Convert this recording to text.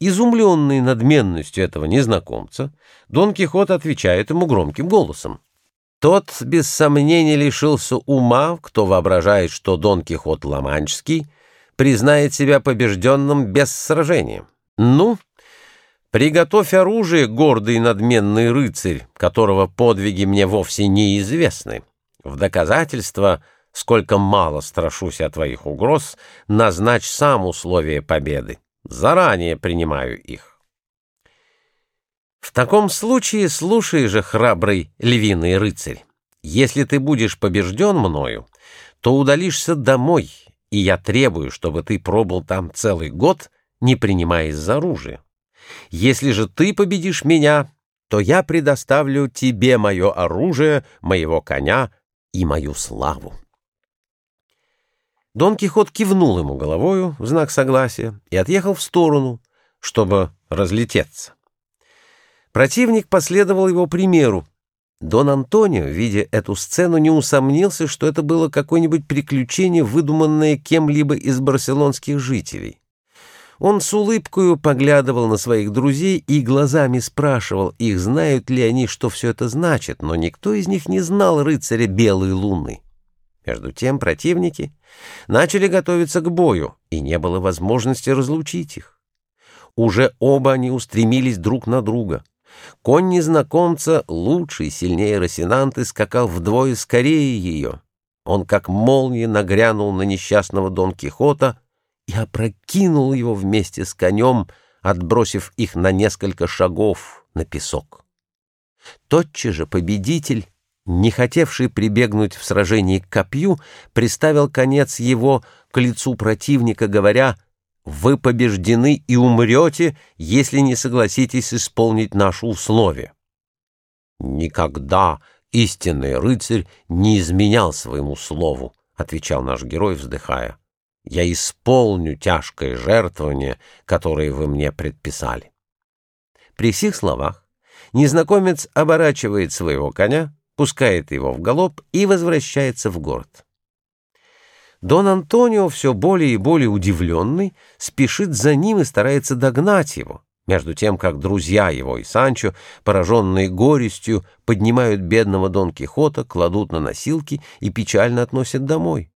Изумленный надменностью этого незнакомца, Дон Кихот отвечает ему громким голосом. Тот, без сомнения, лишился ума, кто воображает, что Дон Кихот Ламанческий признает себя побежденным без сражения. Ну, приготовь оружие, гордый надменный рыцарь, которого подвиги мне вовсе неизвестны. В доказательство, сколько мало страшусь от твоих угроз, назначь сам условия победы. Заранее принимаю их. В таком случае слушай же, храбрый львиный рыцарь. Если ты будешь побежден мною, то удалишься домой, и я требую, чтобы ты пробыл там целый год, не принимаясь за оружие. Если же ты победишь меня, то я предоставлю тебе мое оружие, моего коня и мою славу. Дон Кихот кивнул ему головою в знак согласия и отъехал в сторону, чтобы разлететься. Противник последовал его примеру. Дон Антонио, видя эту сцену, не усомнился, что это было какое-нибудь приключение, выдуманное кем-либо из барселонских жителей. Он с улыбкою поглядывал на своих друзей и глазами спрашивал их, знают ли они, что все это значит, но никто из них не знал рыцаря Белой Луны. Между тем противники начали готовиться к бою, и не было возможности разлучить их. Уже оба они устремились друг на друга. Конь незнакомца, лучший, сильнее Росинанты, скакал вдвое скорее ее. Он, как молния, нагрянул на несчастного Дон Кихота и опрокинул его вместе с конем, отбросив их на несколько шагов на песок. Тотчас же победитель не хотевший прибегнуть в сражении к копью, приставил конец его к лицу противника, говоря «Вы побеждены и умрете, если не согласитесь исполнить наши условия». «Никогда истинный рыцарь не изменял своему слову», — отвечал наш герой, вздыхая. «Я исполню тяжкое жертвование, которое вы мне предписали». При сих словах незнакомец оборачивает своего коня, пускает его в галоп и возвращается в город. Дон Антонио, все более и более удивленный, спешит за ним и старается догнать его, между тем, как друзья его и Санчо, пораженные горестью, поднимают бедного Дон Кихота, кладут на носилки и печально относят домой.